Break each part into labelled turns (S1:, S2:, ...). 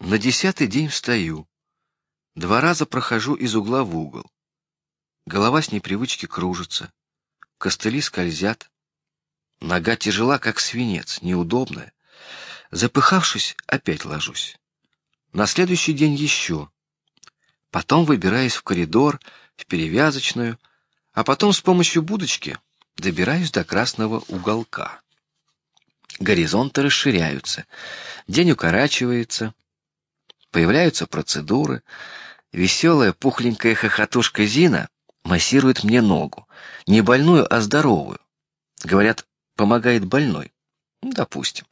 S1: На десятый день встаю. Два раза прохожу из угла в угол. Голова с непривычки кружится, костыли скользят. Нога тяжела, как свинец, неудобная. Запыхавшись, опять ложусь. На следующий день еще. Потом выбираюсь в коридор, в перевязочную, а потом с помощью будочки добираюсь до красного уголка. Горизонты расширяются, день укорачивается, появляются процедуры. Веселая пухленькая хохотушка Зина массирует мне ногу, не больную, а здоровую. Говорят, помогает больной. Ну, допустим.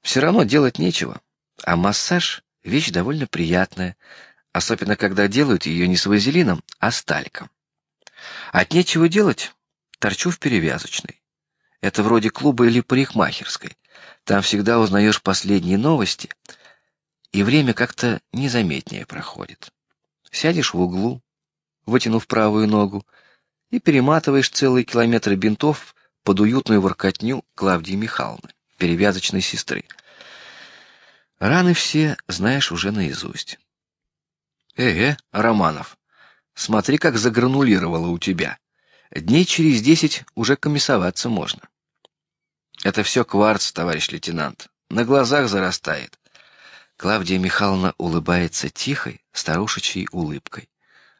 S1: Все равно делать нечего, а массаж вещь довольно приятная, особенно когда делают ее не с вазелином, а с тальком. От нечего делать торчу в перевязочной. Это вроде клуба или парикмахерской. Там всегда узнаешь последние новости, и время как-то незаметнее проходит. Сядешь в углу, вытянув правую ногу, и перематываешь целые километры бинтов под уютную воркотню Клавдии Михайловны, перевязочной сестры. Раны все знаешь уже наизусть. Э, -э Романов, смотри, как загранулировало у тебя. Дней через десять уже комиссоваться можно. Это все кварц, товарищ лейтенант. На глазах зарастает. Клавдия Михайловна улыбается тихой, старушечьей улыбкой.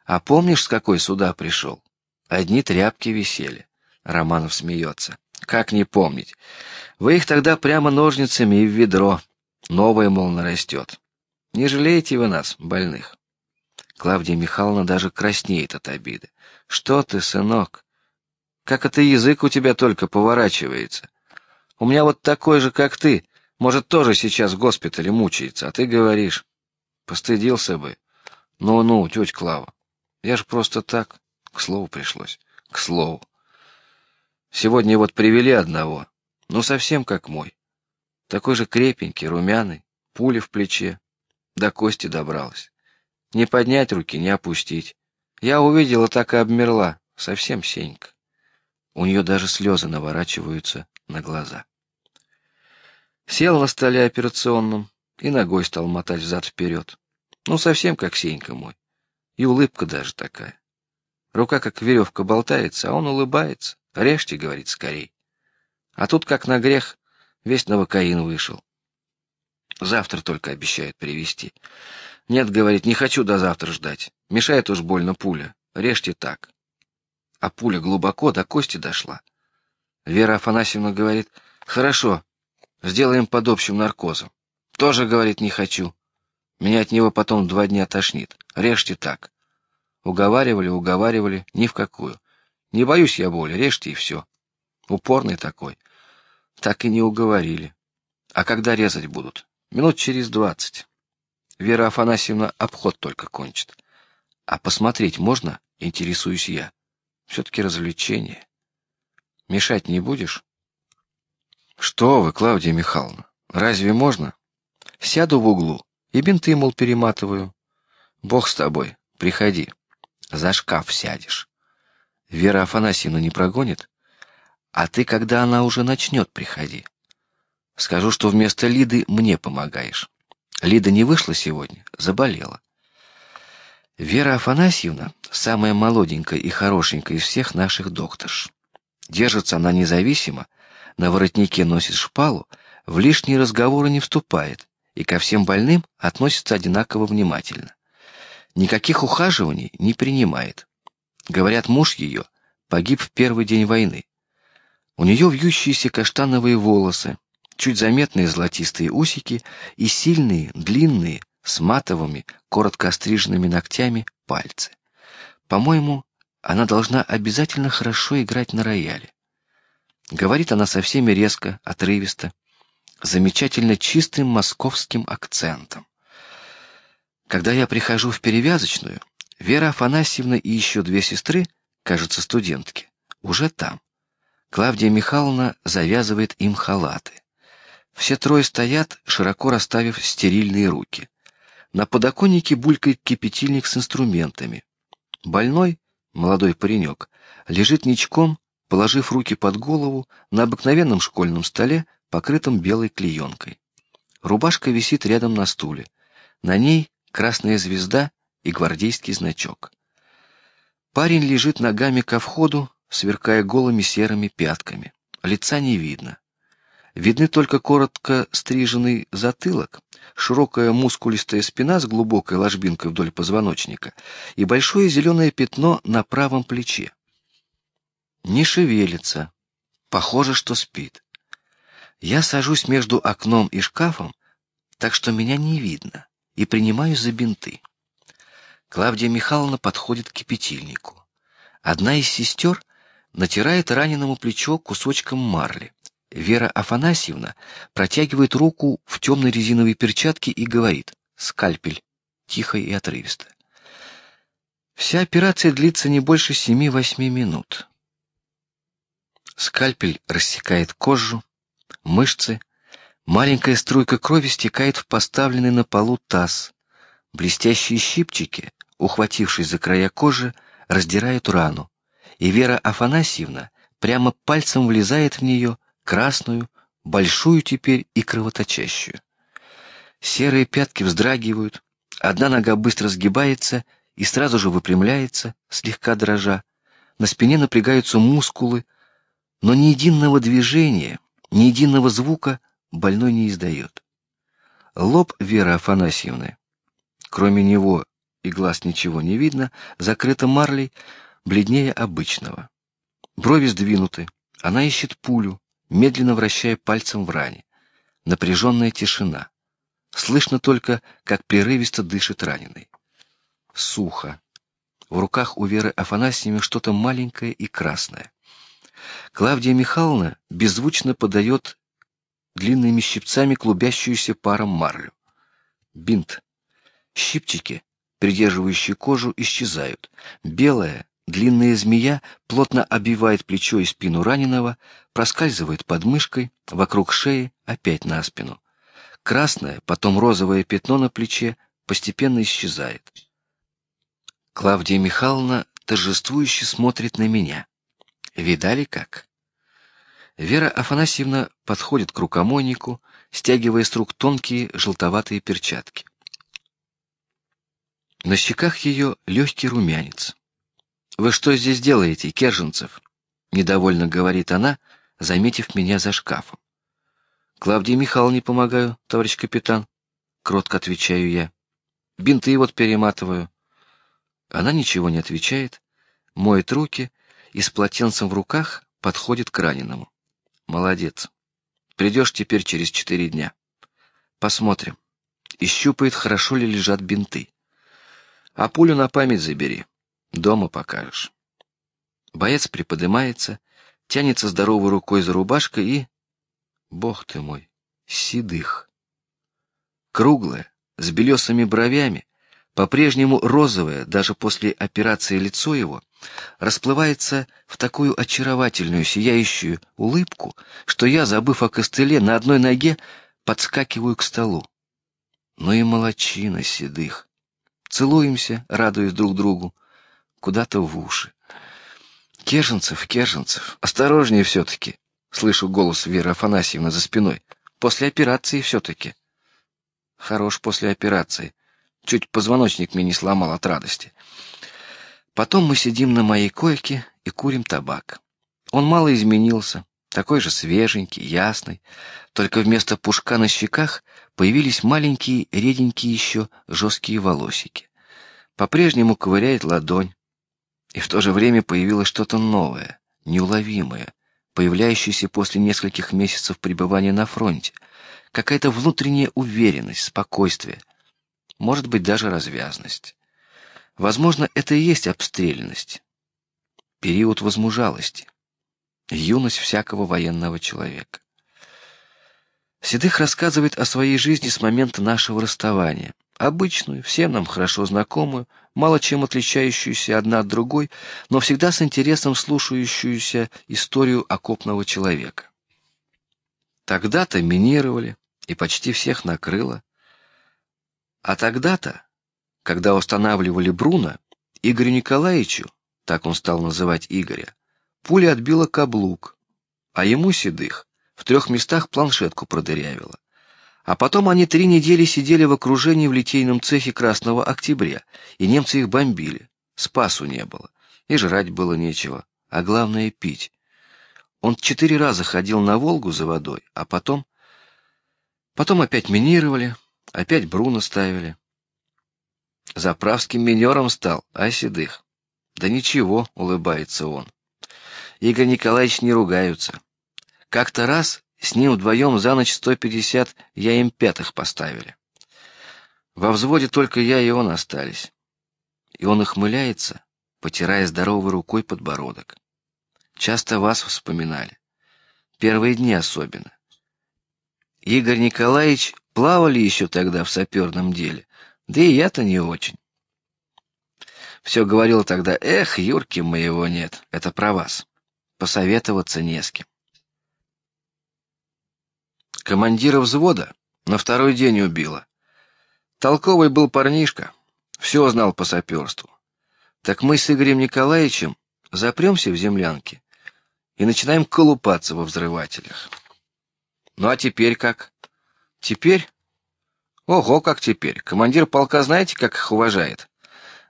S1: А помнишь, с какой сюда пришел? Одни тряпки висели. Романов смеется. Как не помнить? Вы их тогда прямо ножницами и в ведро. Новое, мол, нарастет. Не жалеете вы нас, больных? Клавдия Михайловна даже краснеет от обиды. Что ты, сынок? Как это язык у тебя только поворачивается? У меня вот такой же, как ты, может тоже сейчас в госпитале мучается, а ты говоришь, постыдился бы. Ну-ну, тетя Клава, я ж просто так, к слову пришлось, к слову. Сегодня вот привели одного, ну совсем как мой, такой же крепенький, румяный, пуля в плече, до кости добралась. Не поднять руки, не опустить. Я увидела, так и обмерла, совсем сенька. У нее даже слезы наворачиваются на глаза. Сел на столе операционном и ногой стал мотать взад вперед. Ну совсем как Сенька мой, и улыбка даже такая. Рука как веревка болтается, а он улыбается. Режьте, говорит, скорей. А тут как на грех весь новокаин вышел. Завтра только обещает привезти. Нет, говорит, не хочу до завтра ждать. Мешает уж больно пуля. Режьте так. А пуля глубоко до кости дошла. Вера Афанасьевна говорит: хорошо, сделаем под общим наркозом. Тоже говорит, не хочу. Меня от него потом два дня тошнит. Режьте так. Уговаривали, уговаривали, ни в какую. Не боюсь я боли, режьте и все. Упорный такой. Так и не уговорили. А когда резать будут? Минут через двадцать. Вера Афанасьевна обход только кончит. А посмотреть можно? Интересуюсь я. Все-таки развлечение. Мешать не будешь? Что вы, Клавдия Михайловна? Разве можно? Сяду в углу и бинты мол перематываю. Бог с тобой, приходи. За шкаф сядешь. Вера Афанасьевна не прогонит, а ты, когда она уже начнет, приходи. Скажу, что вместо Лиды мне помогаешь. Лида не вышла сегодня, заболела. Вера Афанасьевна самая молоденькая и хорошенькая из всех наших докторш. Держится она независимо, на воротнике носит шпалу, в лишние разговоры не вступает и ко всем больным относится одинаково внимательно. Никаких ухаживаний не принимает. Говорят, муж ее погиб в первый день войны. У нее вьющиеся каштановые волосы, чуть заметные золотистые усики и сильные, длинные, с матовыми, коротко остриженными ногтями пальцы. По-моему, она должна обязательно хорошо играть на рояле. Говорит она со всеми резко, отрывисто, замечательно чистым московским акцентом. Когда я прихожу в перевязочную, Вера Афанасьевна и еще две сестры, кажется, студентки, уже там. Клавдия Михайловна завязывает им халаты. Все трое стоят, широко расставив стерильные руки. На подоконнике булькает кипятильник с инструментами. Больной, молодой паренек, лежит ничком, положив руки под голову на обыкновенном школьном столе, покрытом белой клеенкой. Рубашка висит рядом на стуле. На ней красная звезда и гвардейский значок. Парень лежит ногами ко входу, сверкая голыми серыми пятками. Лица не видно. Видны только коротко стриженный затылок, широкая мускулистая спина с глубокой ложбинкой вдоль позвоночника и большое зеленое пятно на правом плече. Не шевелится, похоже, что спит. Я сажусь между окном и шкафом, так что меня не видно, и принимаю за бинты. Клавдия Михайловна подходит к кипятильнику. Одна из сестер натирает раненому плечо кусочком марли. Вера Афанасьевна протягивает руку в темной резиновой перчатке и говорит: "Скальпель", тихо и отрывисто. Вся операция длится не больше семи-восьми минут. Скальпель рассекает кожу, мышцы, маленькая струйка крови стекает в поставленный на полу таз. Блестящие щипчики, ухватившись за края кожи, раздирают рану, и Вера Афанасьевна прямо пальцем влезает в нее, красную, большую теперь и кровоточащую. Серые пятки вздрагивают, одна нога быстро сгибается и сразу же выпрямляется, слегка дрожа. На спине напрягаются мускулы, но ни единого движения, ни единого звука больной не издает. Лоб Веры Афанасьевны, кроме него и глаз ничего не видно, закрыто марлей, бледнее обычного. Брови сдвинуты. Она ищет пулю, медленно вращая пальцем в ране. Напряженная тишина. Слышно только, как прерывисто дышит раненый. Сухо. В руках у Веры Афанасьевны что-то маленькое и красное. Клавдия Михайловна беззвучно подает длинными щипцами клубящуюся паром марлю. Бинт. Щипчики, придерживающие кожу, исчезают. Белая, длинная змея плотно обвивает плечо и спину раненого, проскальзывает под мышкой, вокруг шеи, опять на спину. Красное, потом розовое пятно на плече постепенно исчезает. Клавдия Михайловна торжествующе смотрит на меня. Видали как? Вера Афанасьевна подходит к рукомойнику, стягивая с рук тонкие желтоватые перчатки. На щеках ее легкий румянец. Вы что здесь делаете, Керженцев? Недовольно говорит она, заметив меня за шкафом. Клавдии Михайловне помогаю, товарищ капитан. Кротко отвечаю я. Бинты вот перематываю. Она ничего не отвечает, моет руки и с полотенцем в руках подходит к раненому. Молодец. Придешь теперь через четыре дня. Посмотрим. И щупает, хорошо ли лежат бинты. А пулю на память забери. Дома покажешь. Боец приподнимается, тянется здоровой рукой за рубашкой и, бог ты мой, седых. Круглое, с белесыми бровями, по-прежнему розовое, даже после операции лицо его расплывается в такую очаровательную сияющую улыбку, что я, забыв о костыле, на одной ноге подскакиваю к столу. Ну и молочина седых. Целуемся, радуясь друг другу, куда-то в уши. Керженцев, Керженцев, осторожнее все-таки. Слышу голос Веры Афанасьевны за спиной. После операции все-таки. Хорош после операции. Чуть позвоночник мне не сломал от радости. Потом мы сидим на моей койке и курим табак. Он мало изменился, такой же свеженький, ясный, только вместо пушка на щеках появились маленькие, реденькие еще жесткие волосики. По-прежнему ковыряет ладонь, и в то же время появилось что-то новое, неуловимое, появляющееся после нескольких месяцев пребывания на фронте, какая-то внутренняя уверенность, спокойствие, может быть даже развязность. Возможно, это и есть обстрелянность, период возмужалости, юность всякого военного человека. Седых рассказывает о своей жизни с момента нашего расставания, обычную, всем нам хорошо знакомую, мало чем отличающуюся одна от другой, но всегда с интересом слушающуюся историю окопного человека. Тогда-то минировали и почти всех накрыло, а тогда-то когда устанавливали Бруно, Игорю Николаевичу, так он стал называть Игоря, пуля отбила каблук, а ему седых в трех местах планшетку продырявила. А потом они три недели сидели в окружении в литейном цехе Красного Октября, и немцы их бомбили. Спасу не было, и жрать было нечего, а главное пить. Он четыре раза ходил на Волгу за водой, а потом, потом опять минировали, опять Бруно ставили. Заправским минером стал, а седых. Да ничего, улыбается он. Игорь Николаевич не ругаются. Как-то раз с ним вдвоем за ночь сто пятьдесят я им пятых поставили. Во взводе только я и он остались. И он ухмыляется, потирая здоровой рукой подбородок. Часто вас вспоминали. Первые дни особенно. Игорь Николаевич плавали еще тогда в саперном деле, да и я-то не очень. Все говорил тогда, эх, Юрки моего нет, это про вас. Посоветоваться не с кем. Командира взвода на второй день убило. Толковый был парнишка, все знал по саперству. Так мы с Игорем Николаевичем запремся в землянке и начинаем колупаться во взрывателях. Ну а теперь как? Теперь? Ого, как теперь! Командир полка знаете, как их уважает?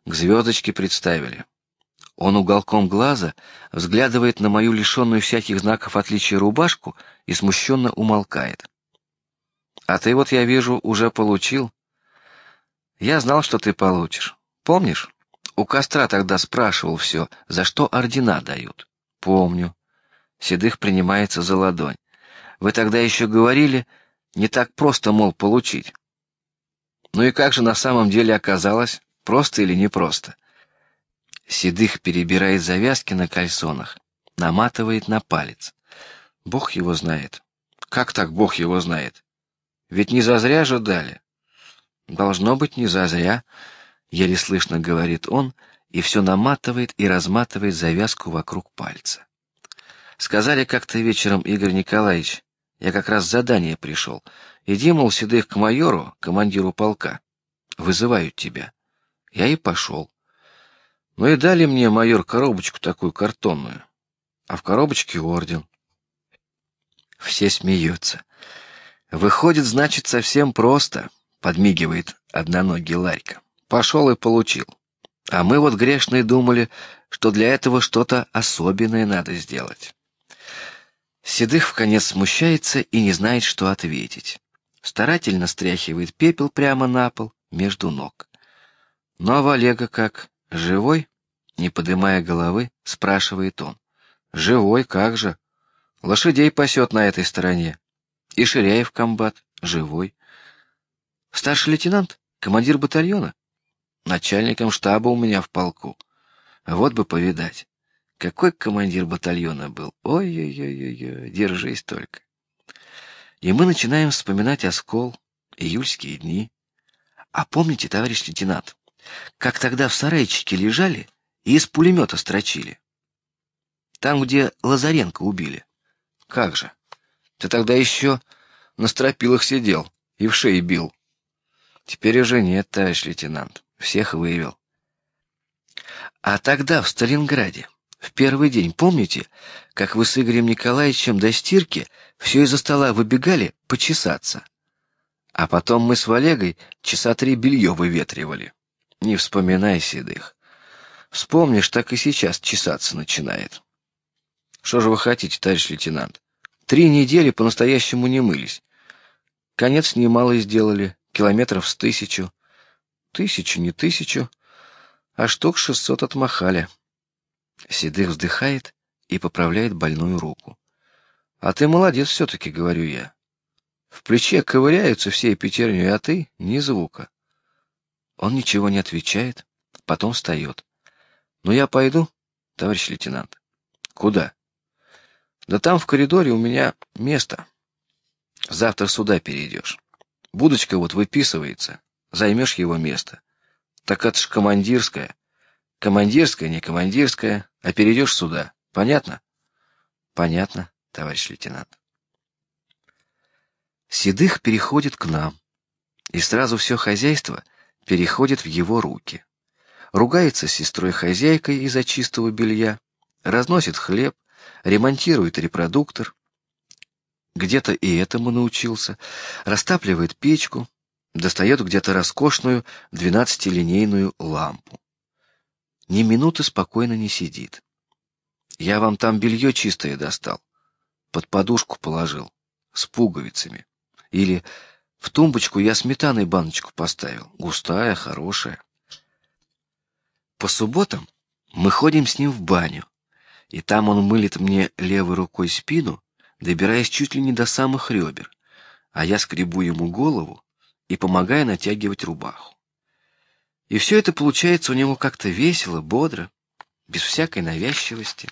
S1: К звездочке представили. Он уголком глаза взглядывает на мою лишенную всяких знаков отличия рубашку и смущенно умолкает. А ты вот я вижу уже получил. Я знал, что ты получишь. Помнишь? У костра тогда спрашивал все, за что ордена дают. Помню. Седых принимается за ладонь. Вы тогда еще говорили, не так просто, мол, получить. Ну и как же на самом деле оказалось, просто или не просто? Седых перебирает завязки на кальсонах, наматывает на палец. Бог его знает. Как так Бог его знает? Ведь не зазря же дали. Должно быть не зазря, еле слышно говорит он и все наматывает и разматывает завязку вокруг пальца. Сказали как-то вечером Игорь Николаевич, я как раз задание пришел. Иди мол седых к майору, командиру полка, вызывают тебя. Я и пошел. Ну и дали мне майор коробочку такую картонную, а в коробочке орден. Все смеются. Выходит, значит, совсем просто, подмигивает одноногий Ларька. Пошел и получил. А мы вот грешные думали, что для этого что-то особенное надо сделать. Седых в конец смущается и не знает, что ответить. Старательно стряхивает пепел прямо на пол между ног. Ну а Олега как живой? Не поднимая головы, спрашивает он. Живой, как же? Лошадей пасет на этой стороне. И Ширяев комбат живой. Старший лейтенант, командир батальона, начальником штаба у меня в полку. Вот бы повидать. Какой командир батальона был? Ой-ой-ой-ой, держись только. И мы начинаем вспоминать оскол, июльские дни. А помните, товарищ лейтенант, как тогда в сарайчике лежали и из пулемета строчили? Там, где Лазаренко убили. Как же? Ты тогда еще на стропилах сидел и в шее бил. Теперь уже нет, товарищ лейтенант. Всех вывел. А тогда в Сталинграде в первый день помните, как вы с Игорем Николаевичем до стирки все из-за стола выбегали почесаться, а потом мы с Валегой часа три белье выветривали. Не вспоминай седых. Вспомнишь, так и сейчас чесаться начинает. Что же вы хотите, товарищ лейтенант? Три недели по-настоящему не мылись. Конец немало сделали, километров с тысячу, тысячу не тысячу, а штук шестьсот отмахали. Седых вздыхает и поправляет больную руку. А ты молодец все-таки, говорю я. В плече ковыряются все пятерню, а ты ни звука. Он ничего не отвечает, потом встает. Ну я пойду, товарищ лейтенант. Куда? Да там в коридоре у меня место. Завтра сюда перейдешь. Будочка вот выписывается, займешь его место. Так это ж командирская. Командирская, не командирская, а перейдешь сюда. Понятно? Понятно, товарищ лейтенант. Седых переходит к нам, и сразу все хозяйство переходит в его руки. Ругается с сестрой хозяйкой из-за чистого белья, разносит хлеб, ремонтирует репродуктор. где-то и этому научился, растапливает печку, достает где-то роскошную двенадцатилинейную лампу. Ни минуты спокойно не сидит. Я вам там белье чистое достал, под подушку положил, с пуговицами. Или в тумбочку я сметаной баночку поставил, густая, хорошая. По субботам мы ходим с ним в баню, и там он мылит мне левой рукой спину, добираясь чуть ли не до самых ребер, а я скребу ему голову и помогаю натягивать рубаху. И все это получается у него как-то весело, бодро, без всякой навязчивости.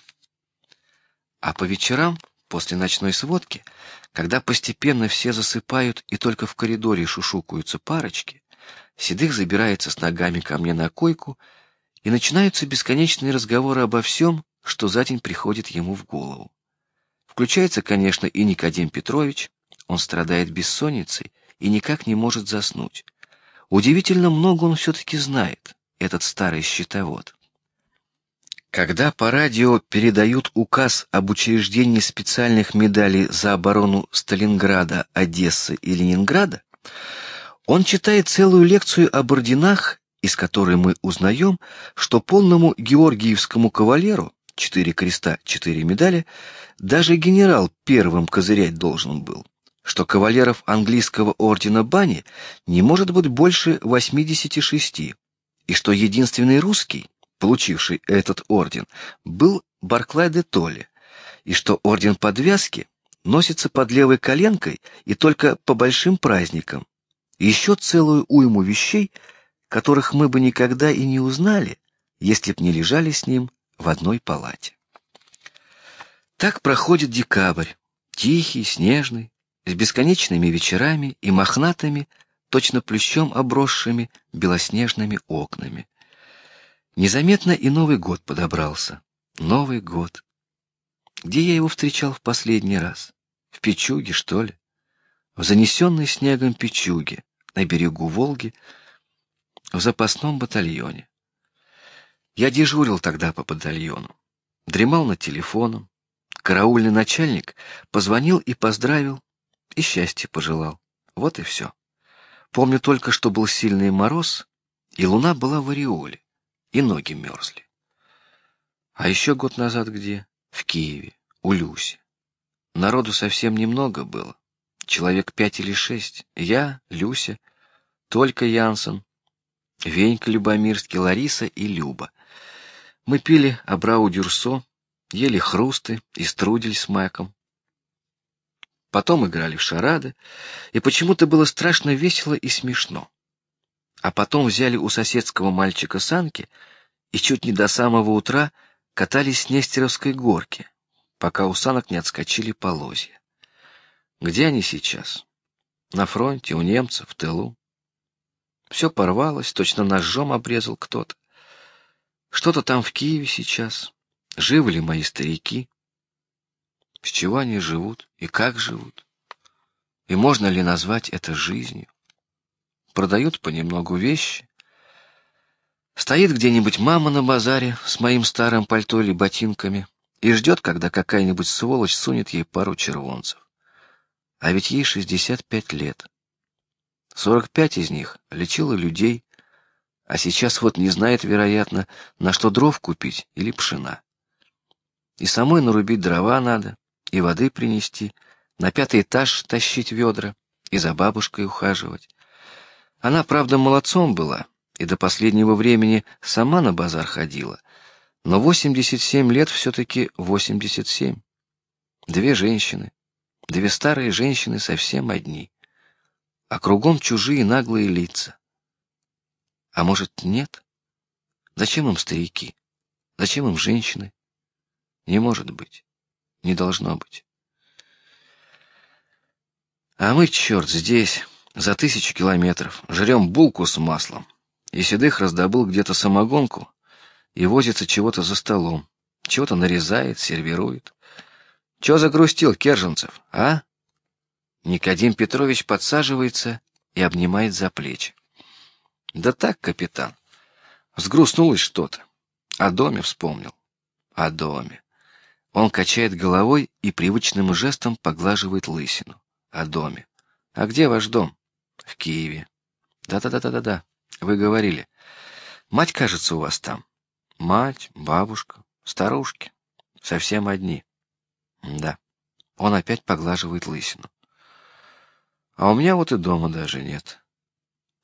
S1: А по вечерам, после ночной сводки, когда постепенно все засыпают и только в коридоре шушукаются парочки, Седых забирается с ногами ко мне на койку, и начинаются бесконечные разговоры обо всем, что за день приходит ему в голову. Включается, конечно, и Никодим Петрович. Он страдает бессонницей и никак не может заснуть. Удивительно много он все-таки знает, этот старый счетовод. Когда по радио передают указ об учреждении специальных медалей за оборону Сталинграда, Одессы и Ленинграда, он читает целую лекцию об орденах, из которой мы узнаем, что полному георгиевскому кавалеру четыре креста, четыре медали, даже генерал первым козырять должен был, что кавалеров английского ордена Бани не может быть больше 86, и что единственный русский, получивший этот орден, был Барклай де Толли, и что орден подвязки носится под левой коленкой и только по большим праздникам. Еще целую уйму вещей, которых мы бы никогда и не узнали, если б не лежали с ним в одной палате. Так проходит декабрь, тихий, снежный, с бесконечными вечерами и мохнатыми, точно плющом обросшими белоснежными окнами. Незаметно и Новый год подобрался. Новый год. Где я его встречал в последний раз? В Печуге, что ли? В занесенной снегом Печуге, на берегу Волги, в запасном батальоне. Я дежурил тогда по батальону, дремал над телефоном. Караульный начальник позвонил и поздравил, и счастья пожелал. Вот и все. Помню только, что был сильный мороз, и луна была в ореоле, и ноги мерзли. А еще год назад где? В Киеве, у Люси. Народу совсем немного было, человек пять или шесть. Я, Люся, только Янсен, Венька Любомирский, Лариса и Люба. Мы пили абрау дюрсо, ели хрусты и струдель с маком. Потом играли в шарады, и почему-то было страшно весело и смешно. А потом взяли у соседского мальчика санки и чуть не до самого утра катались с Нестеровской горки, пока у санок не отскочили полозья. Где они сейчас? На фронте, у немцев, в тылу. Все порвалось, точно ножом обрезал кто-то. Что-то там в Киеве сейчас. Живы ли мои старики? С чего они живут и как живут? И можно ли назвать это жизнью? Продают понемногу вещи. Стоит где-нибудь мама на базаре с моим старым пальто или ботинками и ждет, когда какая-нибудь сволочь сунет ей пару червонцев. А ведь ей шестьдесят пять лет. Сорок пять из них лечила людей, а сейчас вот не знает, вероятно, на что дров купить или пшена. И самой нарубить дрова надо, и воды принести, на пятый этаж тащить ведра и за бабушкой ухаживать. Она, правда, молодцом была и до последнего времени сама на базар ходила, но восемьдесят семь лет все-таки восемьдесят семь. Две женщины, две старые женщины совсем одни, а кругом чужие наглые лица. А может, нет? Зачем им старики? Зачем им женщины? Не может быть. Не должно быть. А мы, черт, здесь, за тысячу километров, жрем булку с маслом. И Седых раздобыл где-то самогонку и возится чего-то за столом. Чего-то нарезает, сервирует. Че загрустил, Керженцев, а? Никодим Петрович подсаживается и обнимает за плечи. Да так, капитан. Сгрустнулось что-то. О доме вспомнил. О доме. Он качает головой и привычным жестом поглаживает лысину. О доме. А где ваш дом? В Киеве. Да-да-да-да-да. Вы говорили. Мать, кажется, у вас там. Мать, бабушка, старушки. Совсем одни. Да. Он опять поглаживает лысину. А у меня вот и дома даже нет.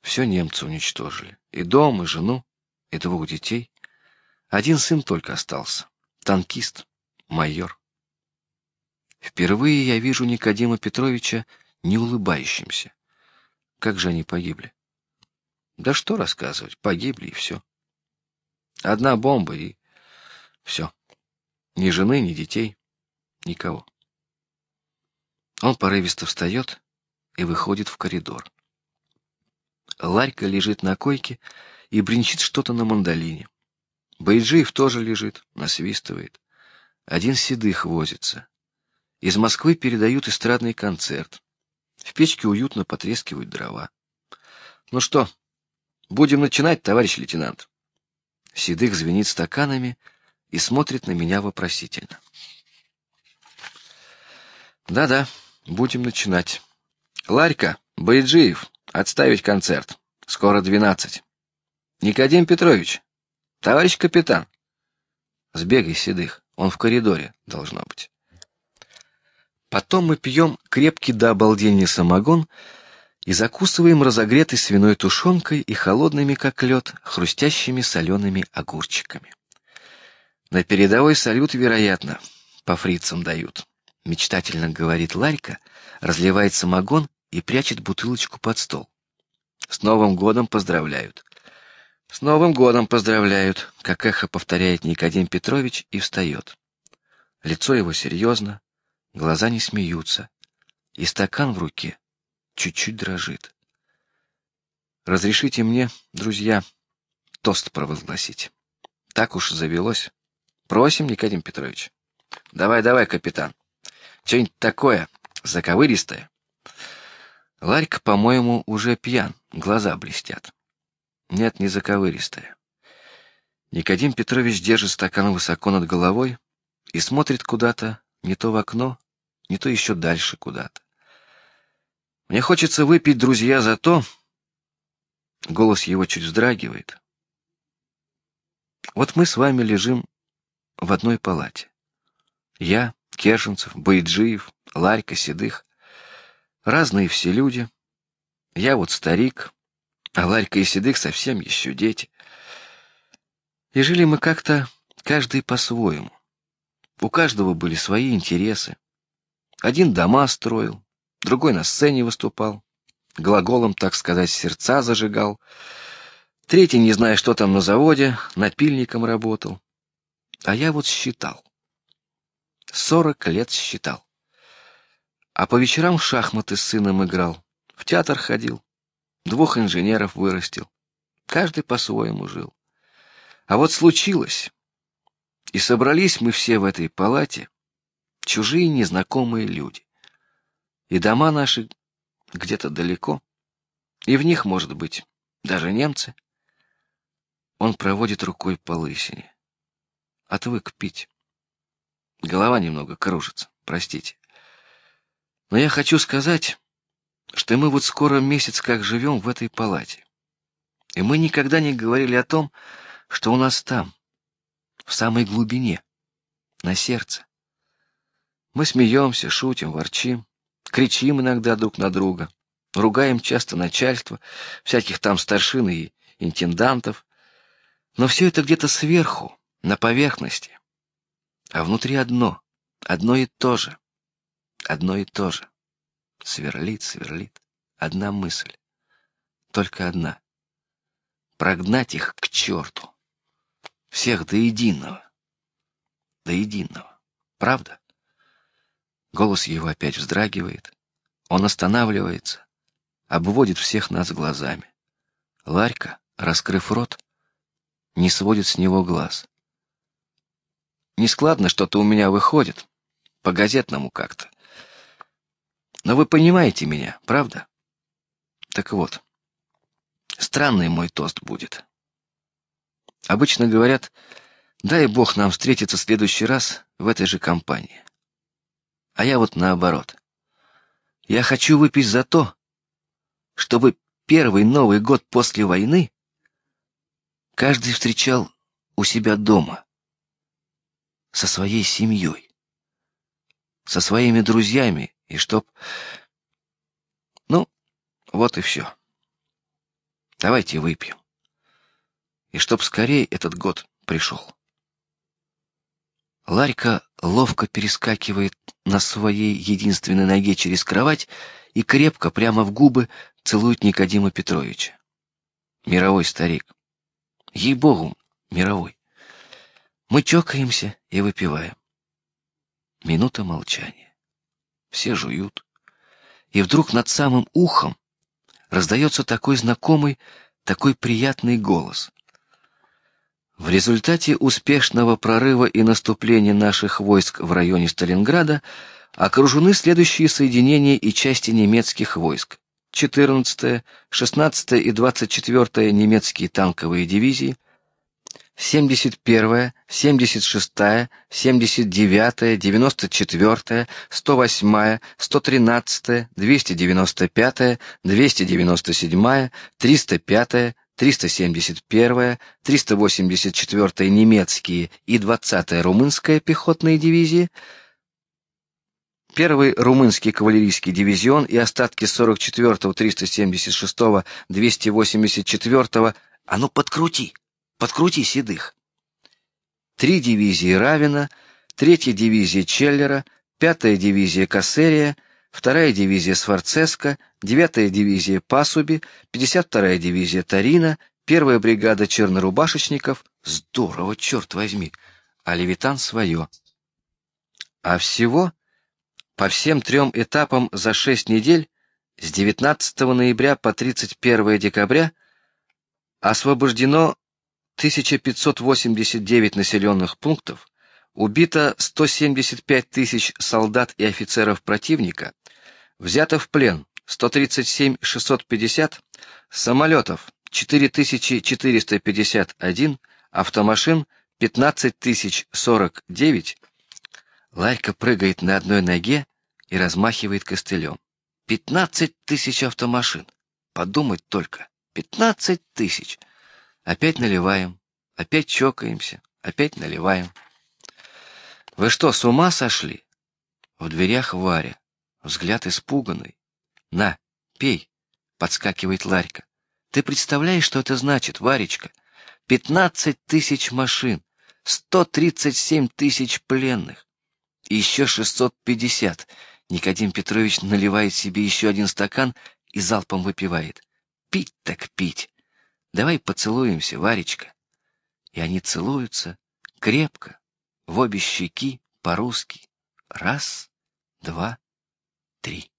S1: Все немцы уничтожили. И дом, и жену, и двух детей. Один сын только остался. Танкист, майор. Впервые я вижу Никодима Петровича не улыбающимся. Как же они погибли? Да что рассказывать, погибли и все. Одна бомба и все. Ни жены, ни детей, никого. Он порывисто встает и выходит в коридор. Ларька лежит на койке и бренчит что-то на мандолине. Байджиев тоже лежит, насвистывает. Один седых возится. Из Москвы передают эстрадный концерт. В печке уютно потрескивают дрова. Ну что, будем начинать, товарищ лейтенант. Седых звенит стаканами и смотрит на меня вопросительно. Да-да, будем начинать. Ларька, Байджиев, отставить концерт. Скоро двенадцать. Никодим Петрович, товарищ капитан. Сбегай, седых, он в коридоре должно быть. Потом мы пьем крепкий до обалдения самогон и закусываем разогретой свиной тушенкой и холодными как лед хрустящими солеными огурчиками. На передовой салют, вероятно, по фрицам дают. Мечтательно говорит Ларька, разливает самогон и прячет бутылочку под стол. С Новым годом поздравляют. С Новым годом поздравляют, как эхо повторяет Никодим Петрович и встает. Лицо его серьезно, глаза не смеются, и стакан в руке чуть-чуть дрожит. Разрешите мне, друзья, тост провозгласить. Так уж завелось. Просим, Никодим Петрович. Давай, давай, капитан. Что-нибудь такое заковыристое. Ларька, по-моему, уже пьян, глаза блестят. Нет, не заковыристая. Никодим Петрович держит стакан высоко над головой и смотрит куда-то, не то в окно, не то еще дальше куда-то. Мне хочется выпить, друзья, за то. Голос его чуть вздрагивает. Вот мы с вами лежим в одной палате. Я, Керженцев, Байджиев, Ларька, Седых. Разные все люди. Я вот старик, а Ларька и Седых совсем еще дети. И жили мы как-то каждый по-своему. У каждого были свои интересы. Один дома строил, другой на сцене выступал, глаголом, так сказать, сердца зажигал. Третий, не зная, что там на заводе, напильником работал. А я вот считал. Сорок лет считал. А по вечерам в шахматы с сыном играл, в театр ходил, двух инженеров вырастил. Каждый по-своему жил. А вот случилось, и собрались мы все в этой палате, чужие незнакомые люди. И дома наши где-то далеко, и в них, может быть, даже немцы. Он проводит рукой по лысине. Отвык пить. Голова немного кружится, простите. Но я хочу сказать, что мы вот скоро месяц как живем в этой палате, и мы никогда не говорили о том, что у нас там, в самой глубине, на сердце. Мы смеемся, шутим, ворчим, кричим иногда друг на друга, ругаем часто начальство, всяких там старшин и интендантов, но все это где-то сверху, на поверхности, а внутри одно, одно и то же одно и то же. Сверлит, сверлит. Одна мысль. Только одна. Прогнать их к черту. Всех до единого. До единого. Правда? Голос его опять вздрагивает. Он останавливается, обводит всех нас глазами. Ларька, раскрыв рот, не сводит с него глаз. Нескладно что-то у меня выходит, по газетному как-то. Но вы понимаете меня, правда? Так вот, странный мой тост будет. Обычно говорят, Дай бог нам встретиться в следующий раз в этой же компании. А я вот наоборот. Я хочу выпить за то, чтобы первый Новый год после войны каждый встречал у себя дома, со своей семьей, со своими друзьями, и чтоб... Ну, вот и все. Давайте выпьем. И чтоб скорее этот год пришел. Ларька ловко перескакивает на своей единственной ноге через кровать и крепко прямо в губы целует Никодима Петровича. Мировой старик. Ей-богу, мировой. Мы чокаемся и выпиваем. Минута молчания. Все жуют. И вдруг над самым ухом раздается такой знакомый, такой приятный голос. В результате успешного прорыва и наступления наших войск в районе Сталинграда окружены следующие соединения и части немецких войск: 14, 16 и 24 немецкие танковые дивизии, 71, 76, 79, 94, 108, 113, 295, 297, 305, 371, 384 немецкие и 20-я румынская пехотные дивизии, Первый румынский кавалерийский дивизион и остатки 44-го, 376-го, 284-го. А ну подкрути, подкрути седых. Три дивизии Равина, третья дивизия Челлера, пятая дивизия Кассерия, вторая дивизия Сварцеска, девятая дивизия Пасуби, 52-я дивизия Тарина, первая бригада чернорубашечников. Здорово, черт возьми. А Левитан свое. А всего по всем трем этапам за шесть недель с 19 ноября по 31 декабря освобождено 1589 населенных пунктов, убито 175 тысяч солдат и офицеров противника, взято в плен 137 650, самолетов 4451, автомашин 15049, Ларька прыгает на одной ноге и размахивает костылем. Пятнадцать тысяч автомашин. Подумать только. Пятнадцать тысяч. Опять наливаем, опять чокаемся, опять наливаем. Вы что, с ума сошли? В дверях Варя, взгляд испуганный. На, пей, подскакивает Ларька. Ты представляешь, что это значит, Варечка? Пятнадцать тысяч машин, сто тридцать семь тысяч пленных. И еще шестьсот пятьдесят. Никодим Петрович наливает себе еще один стакан и залпом выпивает. Пить так пить. Давай поцелуемся, Варечка. И они целуются крепко, в обе щеки, по-русски. Раз, два, три.